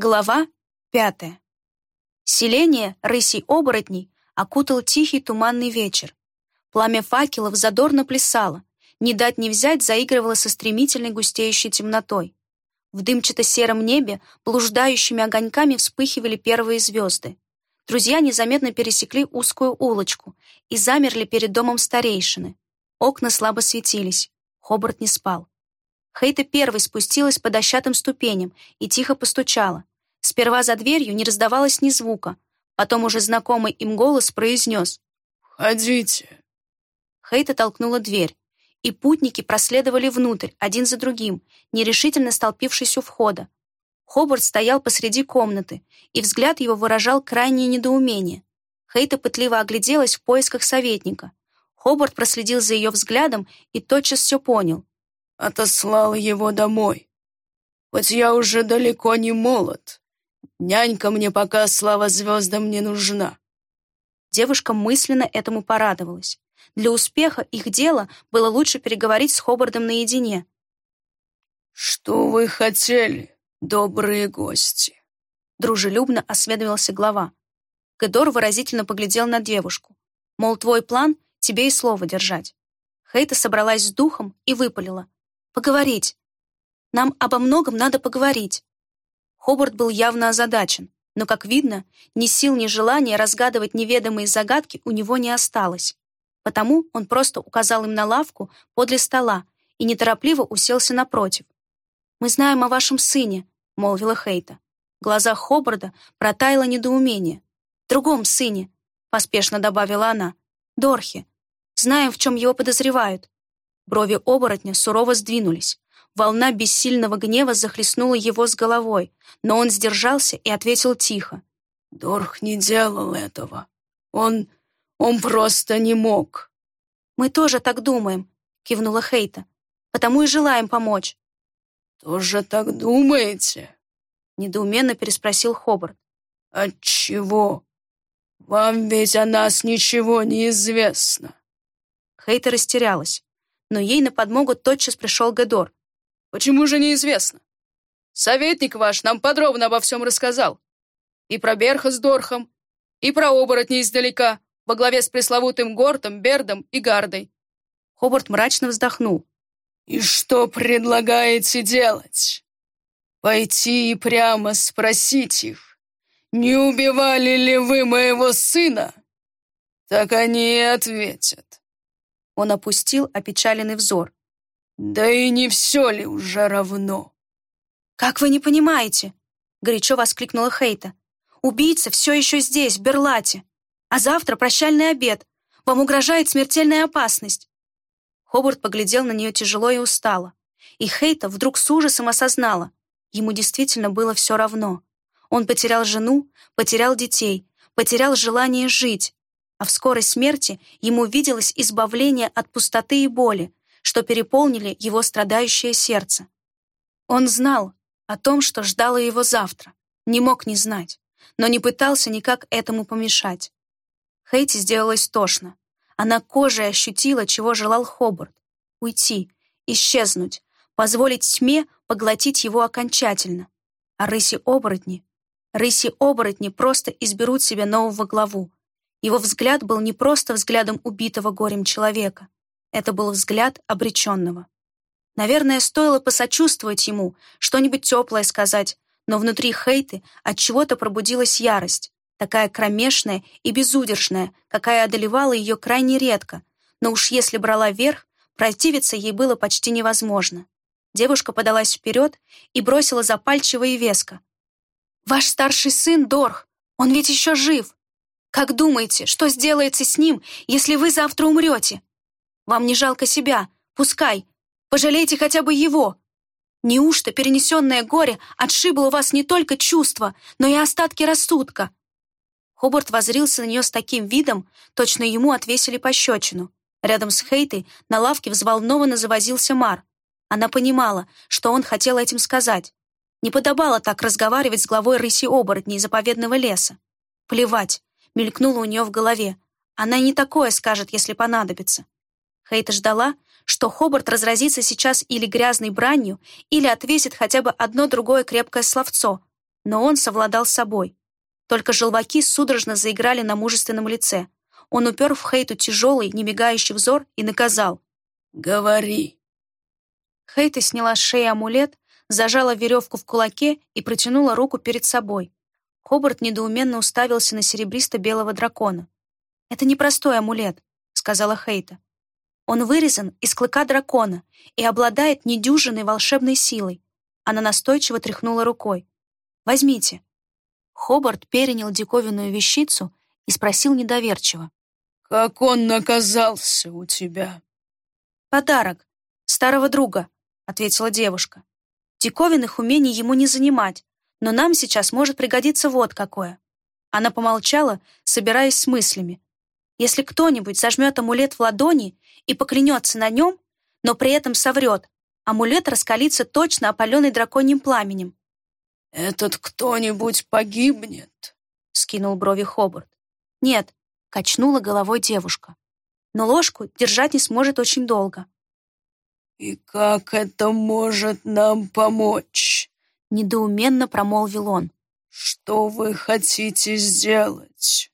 Глава пятая. Селение рысей-оборотней окутал тихий туманный вечер. Пламя факелов задорно плясало, не дать не взять заигрывало со стремительной густеющей темнотой. В дымчато-сером небе блуждающими огоньками вспыхивали первые звезды. Друзья незаметно пересекли узкую улочку и замерли перед домом старейшины. Окна слабо светились. Хобарт не спал. Хейта первой спустилась по дощатым ступеням и тихо постучала. Сперва за дверью не раздавалось ни звука. Потом уже знакомый им голос произнес «Входите». Хейта толкнула дверь, и путники проследовали внутрь, один за другим, нерешительно столпившись у входа. Хобарт стоял посреди комнаты, и взгляд его выражал крайнее недоумение. Хейта пытливо огляделась в поисках советника. Хобарт проследил за ее взглядом и тотчас все понял. «Отослал его домой. Хоть я уже далеко не молод, Нянька мне пока, слава звездам, не нужна». Девушка мысленно этому порадовалась. Для успеха их дела было лучше переговорить с Хобардом наедине. «Что вы хотели, добрые гости?» Дружелюбно осведомился глава. Гедор выразительно поглядел на девушку. Мол, твой план — тебе и слово держать. Хейта собралась с духом и выпалила. «Поговорить. Нам обо многом надо поговорить. Хобарт был явно озадачен, но, как видно, ни сил, ни желания разгадывать неведомые загадки у него не осталось. Потому он просто указал им на лавку подле стола и неторопливо уселся напротив. «Мы знаем о вашем сыне», — молвила Хейта. В глазах Хобарда протаяло недоумение. «Другом сыне», — поспешно добавила она. «Дорхе. Знаем, в чем его подозревают». Брови оборотня сурово сдвинулись. Волна бессильного гнева захлестнула его с головой, но он сдержался и ответил тихо. «Дорх не делал этого. Он... он просто не мог». «Мы тоже так думаем», — кивнула Хейта. «Потому и желаем помочь». «Тоже так думаете?» — недоуменно переспросил Хобарт. «Отчего? Вам ведь о нас ничего не известно». Хейта растерялась, но ей на подмогу тотчас пришел Гедор. Почему же неизвестно? Советник ваш нам подробно обо всем рассказал. И про Берха с Дорхом, и про оборотней издалека, во главе с пресловутым Гортом, Бердом и Гардой. Хобарт мрачно вздохнул. «И что предлагаете делать? Пойти и прямо спросить их, не убивали ли вы моего сына? Так они и ответят». Он опустил опечаленный взор. Да и не все ли уже равно? «Как вы не понимаете?» — горячо воскликнула Хейта. «Убийца все еще здесь, в Берлате. А завтра прощальный обед. Вам угрожает смертельная опасность». Хобарт поглядел на нее тяжело и устало. И Хейта вдруг с ужасом осознала. Ему действительно было все равно. Он потерял жену, потерял детей, потерял желание жить. А в скорой смерти ему виделось избавление от пустоты и боли, что переполнили его страдающее сердце. Он знал о том, что ждало его завтра, не мог не знать, но не пытался никак этому помешать. Хейти сделалось тошно. Она кожей ощутила, чего желал Хобарт. Уйти, исчезнуть, позволить тьме поглотить его окончательно. А рыси-оборотни? Рыси-оборотни просто изберут себе нового главу. Его взгляд был не просто взглядом убитого горем человека. Это был взгляд обреченного. Наверное, стоило посочувствовать ему, что-нибудь теплое сказать, но внутри Хейты от чего-то пробудилась ярость, такая кромешная и безудержная, какая одолевала ее крайне редко, но уж если брала верх, противиться ей было почти невозможно. Девушка подалась вперед и бросила запальчиво и веско. «Ваш старший сын Дорх, он ведь еще жив. Как думаете, что сделается с ним, если вы завтра умрете?» Вам не жалко себя? Пускай. Пожалейте хотя бы его. Неужто перенесенное горе отшибло у вас не только чувства, но и остатки рассудка?» Хобарт возрился на нее с таким видом, точно ему отвесили пощечину. Рядом с Хейтой на лавке взволнованно завозился Мар. Она понимала, что он хотел этим сказать. Не подобало так разговаривать с главой рыси-оборотней заповедного леса. Плевать, мелькнуло у нее в голове. Она не такое скажет, если понадобится. Хейта ждала, что Хобарт разразится сейчас или грязной бранью, или отвесит хотя бы одно другое крепкое словцо. Но он совладал с собой. Только желваки судорожно заиграли на мужественном лице. Он упер в Хейту тяжелый, немигающий взор и наказал. «Говори». Хейта сняла с шеи амулет, зажала веревку в кулаке и протянула руку перед собой. Хобарт недоуменно уставился на серебристо-белого дракона. «Это не простой амулет», — сказала Хейта. «Он вырезан из клыка дракона и обладает недюжиной волшебной силой». Она настойчиво тряхнула рукой. «Возьмите». Хобарт перенял диковинную вещицу и спросил недоверчиво. «Как он оказался у тебя?» «Подарок. Старого друга», — ответила девушка. «Диковинных умений ему не занимать, но нам сейчас может пригодиться вот какое». Она помолчала, собираясь с мыслями. «Если кто-нибудь зажмет амулет в ладони и поклянется на нем, но при этом соврет, амулет раскалится точно опаленный драконьим пламенем». «Этот кто-нибудь погибнет?» — скинул брови Хобарт. «Нет», — качнула головой девушка. «Но ложку держать не сможет очень долго». «И как это может нам помочь?» — недоуменно промолвил он. «Что вы хотите сделать?»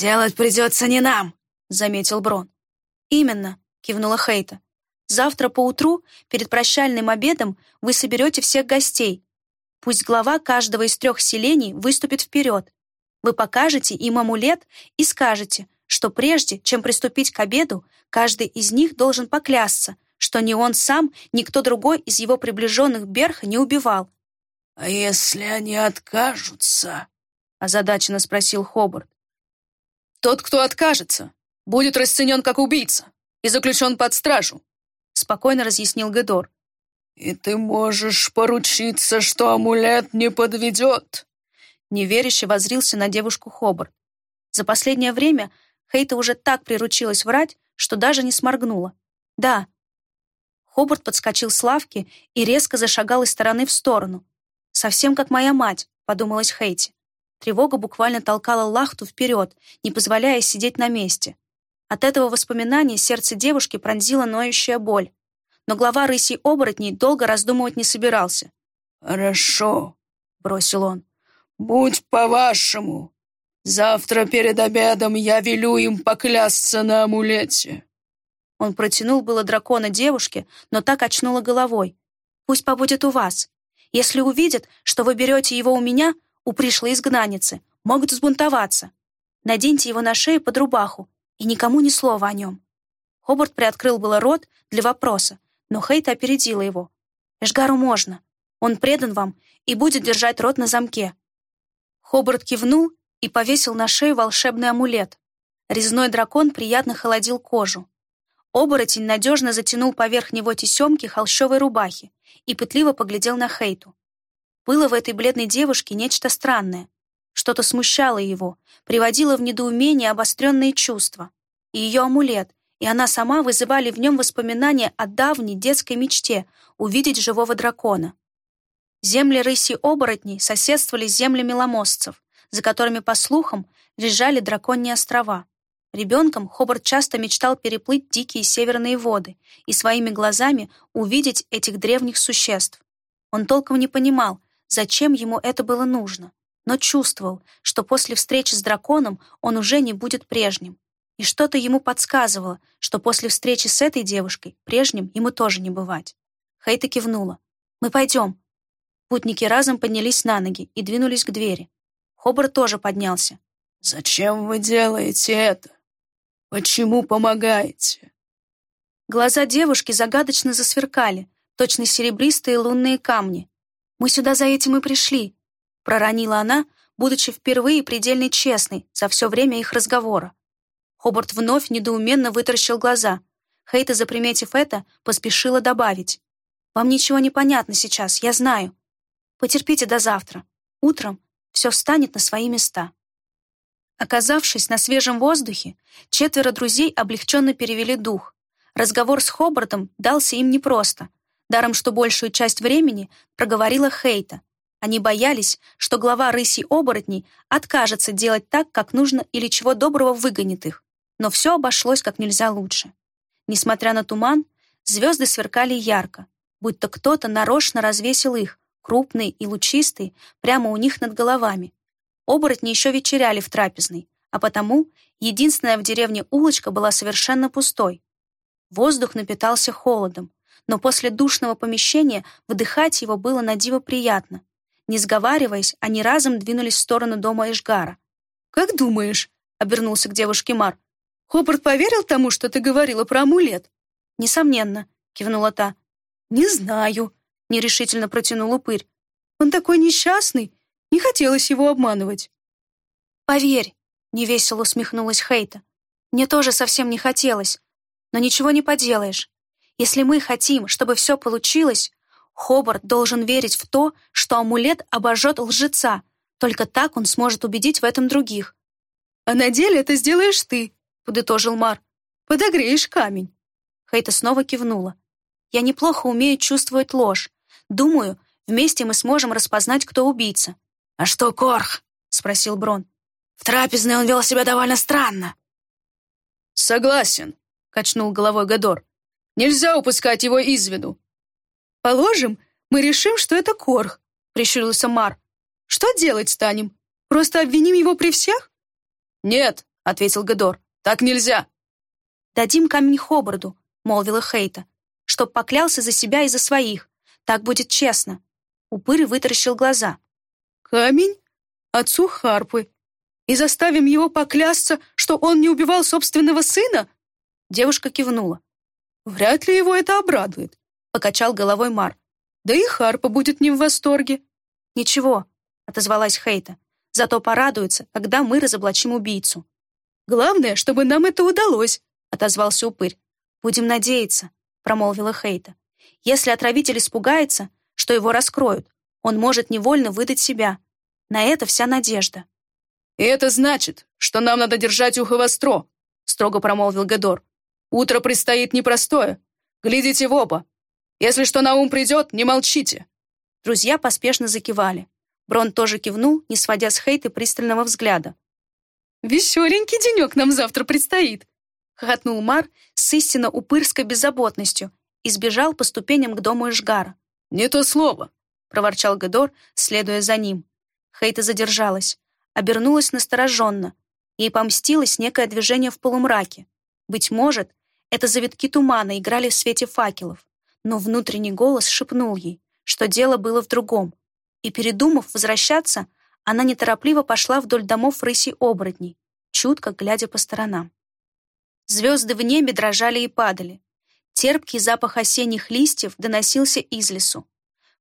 «Делать придется не нам», — заметил Брон. «Именно», — кивнула Хейта. «Завтра поутру, перед прощальным обедом, вы соберете всех гостей. Пусть глава каждого из трех селений выступит вперед. Вы покажете им амулет и скажете, что прежде, чем приступить к обеду, каждый из них должен поклясться, что ни он сам, ни кто другой из его приближенных Берха не убивал. «А если они откажутся?» — озадаченно спросил Хобарт. «Тот, кто откажется, будет расценен как убийца и заключен под стражу», — спокойно разъяснил Гедор. «И ты можешь поручиться, что амулет не подведет?» Неверяще возрился на девушку Хобарт. За последнее время Хейта уже так приручилась врать, что даже не сморгнула. «Да, Хобарт подскочил с лавки и резко зашагал из стороны в сторону. «Совсем как моя мать», — подумалась Хейти. Тревога буквально толкала Лахту вперед, не позволяя сидеть на месте. От этого воспоминания сердце девушки пронзила ноющая боль. Но глава рысей оборотней долго раздумывать не собирался. «Хорошо», — бросил он. «Будь по-вашему. Завтра перед обедом я велю им поклясться на амулете». Он протянул было дракона девушке, но так очнула головой. «Пусть побудет у вас. Если увидят, что вы берете его у меня, у пришлой изгнанницы, могут взбунтоваться. Наденьте его на шею под рубаху, и никому ни слова о нем». Хобарт приоткрыл было рот для вопроса, но Хейта опередила его. «Эшгару можно. Он предан вам и будет держать рот на замке». Хобарт кивнул и повесил на шею волшебный амулет. Резной дракон приятно холодил кожу. Оборотень надежно затянул поверх него тесемки холщовой рубахи и пытливо поглядел на Хейту. Было в этой бледной девушке нечто странное. Что-то смущало его, приводило в недоумение обостренные чувства. И ее амулет, и она сама вызывали в нем воспоминания о давней детской мечте увидеть живого дракона. Земли рыси-оборотней соседствовали с землями ломосцев, за которыми, по слухам, лежали драконьи острова. Ребенком Хобарт часто мечтал переплыть дикие северные воды и своими глазами увидеть этих древних существ. Он толком не понимал, зачем ему это было нужно, но чувствовал, что после встречи с драконом он уже не будет прежним. И что-то ему подсказывало, что после встречи с этой девушкой прежним ему тоже не бывать. Хейта кивнула. «Мы пойдем». Путники разом поднялись на ноги и двинулись к двери. Хобарт тоже поднялся. «Зачем вы делаете это?» «Почему помогаете?» Глаза девушки загадочно засверкали, точно серебристые лунные камни. «Мы сюда за этим и пришли», — проронила она, будучи впервые предельно честной за все время их разговора. Хобарт вновь недоуменно вытаращил глаза. Хейта, заприметив это, поспешила добавить. «Вам ничего не понятно сейчас, я знаю. Потерпите до завтра. Утром все встанет на свои места». Оказавшись на свежем воздухе, четверо друзей облегченно перевели дух. Разговор с Хобартом дался им непросто, даром что большую часть времени проговорила Хейта. Они боялись, что глава рыси-оборотней откажется делать так, как нужно, или чего доброго выгонит их. Но все обошлось как нельзя лучше. Несмотря на туман, звезды сверкали ярко, будто кто-то нарочно развесил их, крупные и лучистые, прямо у них над головами. Оборотни еще вечеряли в трапезной, а потому единственная в деревне улочка была совершенно пустой. Воздух напитался холодом, но после душного помещения вдыхать его было на диво приятно. Не сговариваясь, они разом двинулись в сторону дома Эшгара. «Как думаешь?» — обернулся к девушке Мар. «Хобарт поверил тому, что ты говорила про амулет?» «Несомненно», — кивнула та. «Не знаю», — нерешительно протянул упырь. «Он такой несчастный, не хотелось его обманывать». «Поверь», — невесело усмехнулась Хейта. «Мне тоже совсем не хотелось, но ничего не поделаешь. Если мы хотим, чтобы все получилось, Хобарт должен верить в то, что амулет обожжет лжеца. Только так он сможет убедить в этом других. «А на деле это сделаешь ты», — подытожил Мар. «Подогреешь камень». Хейта снова кивнула. «Я неплохо умею чувствовать ложь. Думаю, вместе мы сможем распознать, кто убийца». «А что Корх?» — спросил Брон. «В трапезной он вел себя довольно странно». «Согласен», — качнул головой Гадор. «Нельзя упускать его из виду». «Положим, мы решим, что это Корх», — прищурился Мар. «Что делать станем? Просто обвиним его при всех?» «Нет», — ответил Гадор, — «так нельзя». «Дадим камень Хобарду», — молвила Хейта, «чтоб поклялся за себя и за своих. Так будет честно». Упырь вытаращил глаза. «Камень? Отцу Харпы. И заставим его поклясться, что он не убивал собственного сына?» Девушка кивнула. «Вряд ли его это обрадует», — покачал головой Мар. «Да и Харпа будет не в восторге». «Ничего», — отозвалась Хейта. «Зато порадуется, когда мы разоблачим убийцу». «Главное, чтобы нам это удалось», — отозвался упырь. «Будем надеяться», — промолвила Хейта. «Если отравитель испугается, что его раскроют, он может невольно выдать себя. На это вся надежда». «И это значит, что нам надо держать ухо востро», — строго промолвил Гедор. «Утро предстоит непростое. Глядите в оба. Если что на ум придет, не молчите». Друзья поспешно закивали. Брон тоже кивнул, не сводя с Хейты пристального взгляда. «Веселенький денек нам завтра предстоит», — хохотнул Мар с истинно упырской беззаботностью и сбежал по ступеням к дому Ишгара. «Не то слово», — проворчал Гедор, следуя за ним. Хейта задержалась, обернулась настороженно. Ей помстилось некое движение в полумраке. Быть может, это завитки тумана играли в свете факелов, но внутренний голос шепнул ей, что дело было в другом. И, передумав возвращаться, она неторопливо пошла вдоль домов рыси оборотней, чутко глядя по сторонам. Звезды в небе дрожали и падали. Терпкий запах осенних листьев доносился из лесу.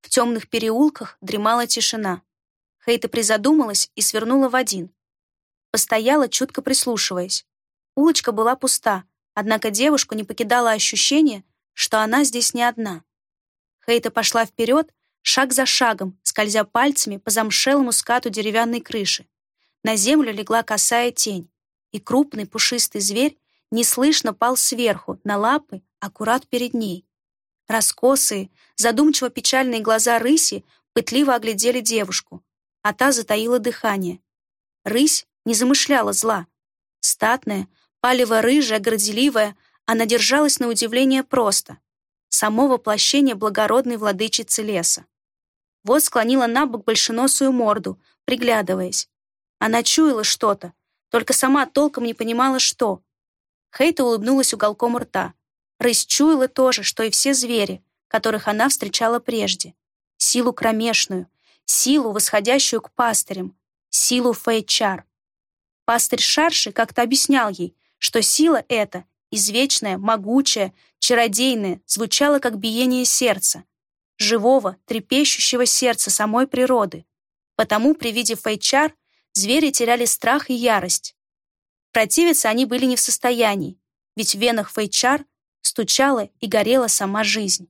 В темных переулках дремала тишина. Хейта призадумалась и свернула в один. Постояла, чутко прислушиваясь. Улочка была пуста, однако девушку не покидало ощущение, что она здесь не одна. Хейта пошла вперед, шаг за шагом, скользя пальцами по замшелому скату деревянной крыши. На землю легла косая тень, и крупный пушистый зверь неслышно пал сверху, на лапы, аккурат перед ней. Раскосые, задумчиво печальные глаза рыси пытливо оглядели девушку, а та затаила дыхание. Рысь не замышляла зла. Статная, палево-рыжая, горделивая, она держалась на удивление просто. Само воплощение благородной владычицы леса. Вот склонила на бок большеносую морду, приглядываясь. Она чуяла что-то, только сама толком не понимала, что. Хейта улыбнулась уголком рта. Рысь чуяла то же, что и все звери, которых она встречала прежде. Силу кромешную, силу, восходящую к пастырям, силу Фейчар. Пастырь Шарши как-то объяснял ей, что сила эта, извечная, могучая, чародейная, звучала как биение сердца, живого, трепещущего сердца самой природы. Потому при виде Фейчар звери теряли страх и ярость. Противиться они были не в состоянии, ведь в венах Фейчар стучала и горела сама жизнь.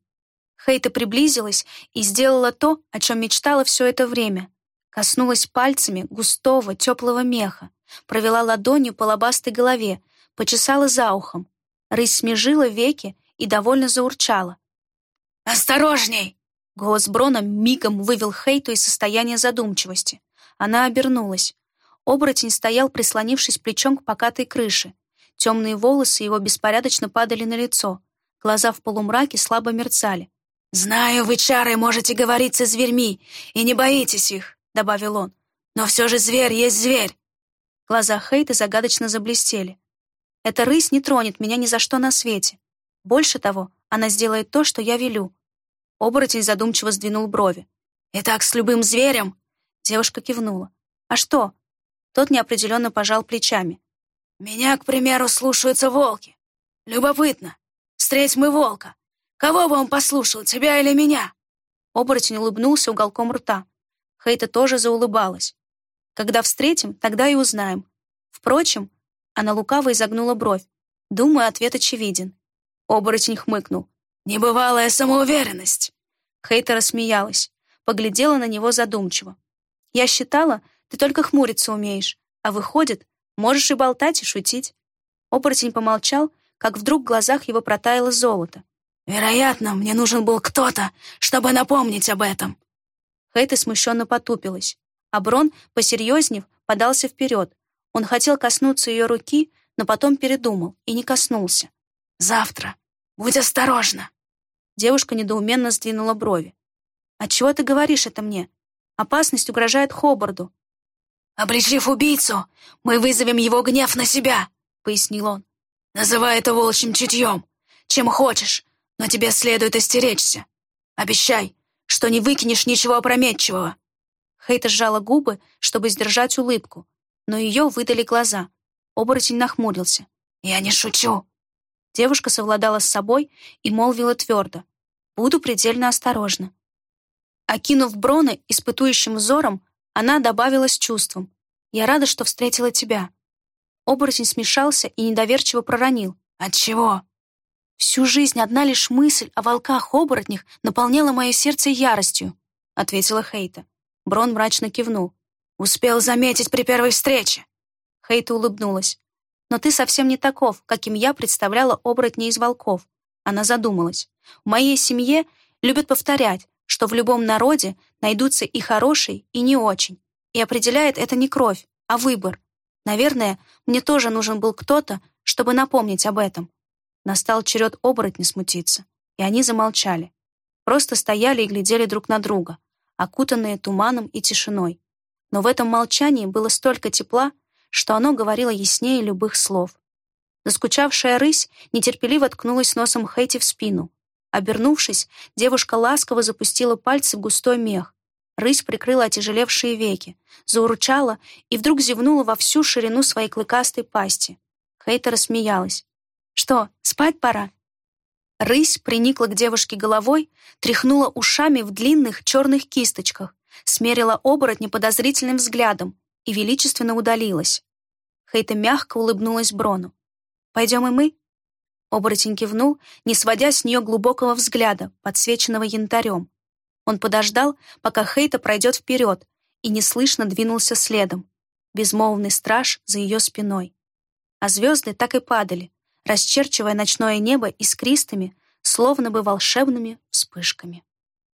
Хейта приблизилась и сделала то, о чем мечтала все это время. Коснулась пальцами густого, теплого меха, провела ладонью по лобастой голове, почесала за ухом. Рысь смежила веки и довольно заурчала. «Осторожней!» Голос Брона мигом вывел Хейту из состояния задумчивости. Она обернулась. Оборотень стоял, прислонившись плечом к покатой крыше. Темные волосы его беспорядочно падали на лицо. Глаза в полумраке слабо мерцали. «Знаю, вы, чары, можете говорить со зверьми, и не боитесь их», — добавил он. «Но все же зверь есть зверь». Глаза Хейта загадочно заблестели. «Эта рысь не тронет меня ни за что на свете. Больше того, она сделает то, что я велю». Оборотень задумчиво сдвинул брови. «И так с любым зверем?» Девушка кивнула. «А что?» Тот неопределенно пожал плечами. «Меня, к примеру, слушаются волки. Любопытно. Встреть мы волка. Кого бы он послушал, тебя или меня?» Оборотень улыбнулся уголком рта. Хейта тоже заулыбалась. «Когда встретим, тогда и узнаем. Впрочем, она лукаво изогнула бровь. Думаю, ответ очевиден. Оборотень хмыкнул. «Небывалая самоуверенность!» Хейта рассмеялась, поглядела на него задумчиво. «Я считала, ты только хмуриться умеешь, а выходит, можешь и болтать, и шутить». Оборотень помолчал, как вдруг в глазах его протаяло золото. «Вероятно, мне нужен был кто-то, чтобы напомнить об этом». Хейта смущенно потупилась, а Брон, посерьезнев, подался вперед. Он хотел коснуться ее руки, но потом передумал и не коснулся. «Завтра. Будь осторожна!» Девушка недоуменно сдвинула брови. «Отчего ты говоришь это мне? Опасность угрожает Хобарду». «Обличив убийцу, мы вызовем его гнев на себя», — пояснил он. «Называй это волчьим чутьем. Чем хочешь, но тебе следует остеречься. Обещай, что не выкинешь ничего опрометчивого». Хейта сжала губы, чтобы сдержать улыбку, но ее выдали глаза. Оборотень нахмурился. «Я не шучу. Девушка совладала с собой и молвила твердо. «Буду предельно осторожна». Окинув Броны испытующим взором, она добавила с чувством. «Я рада, что встретила тебя». Оборотень смешался и недоверчиво проронил. «Отчего?» «Всю жизнь одна лишь мысль о волках-оборотнях наполняла мое сердце яростью», — ответила Хейта. Брон мрачно кивнул. «Успел заметить при первой встрече». Хейта улыбнулась. Но ты совсем не таков, каким я представляла оборотня из волков. Она задумалась. В моей семье любят повторять, что в любом народе найдутся и хорошие, и не очень. И определяет это не кровь, а выбор. Наверное, мне тоже нужен был кто-то, чтобы напомнить об этом. Настал черед оборотня смутиться, и они замолчали. Просто стояли и глядели друг на друга, окутанные туманом и тишиной. Но в этом молчании было столько тепла, что оно говорило яснее любых слов. Заскучавшая рысь нетерпеливо ткнулась носом Хэти в спину. Обернувшись, девушка ласково запустила пальцы в густой мех. Рысь прикрыла отяжелевшие веки, заурчала и вдруг зевнула во всю ширину своей клыкастой пасти. Хейта рассмеялась. «Что, спать пора?» Рысь приникла к девушке головой, тряхнула ушами в длинных черных кисточках, смерила оборотня подозрительным взглядом и величественно удалилась. Хейта мягко улыбнулась Брону. «Пойдем и мы?» Оборотень кивнул, не сводя с нее глубокого взгляда, подсвеченного янтарем. Он подождал, пока Хейта пройдет вперед, и неслышно двинулся следом, безмолвный страж за ее спиной. А звезды так и падали, расчерчивая ночное небо искристыми, словно бы волшебными вспышками.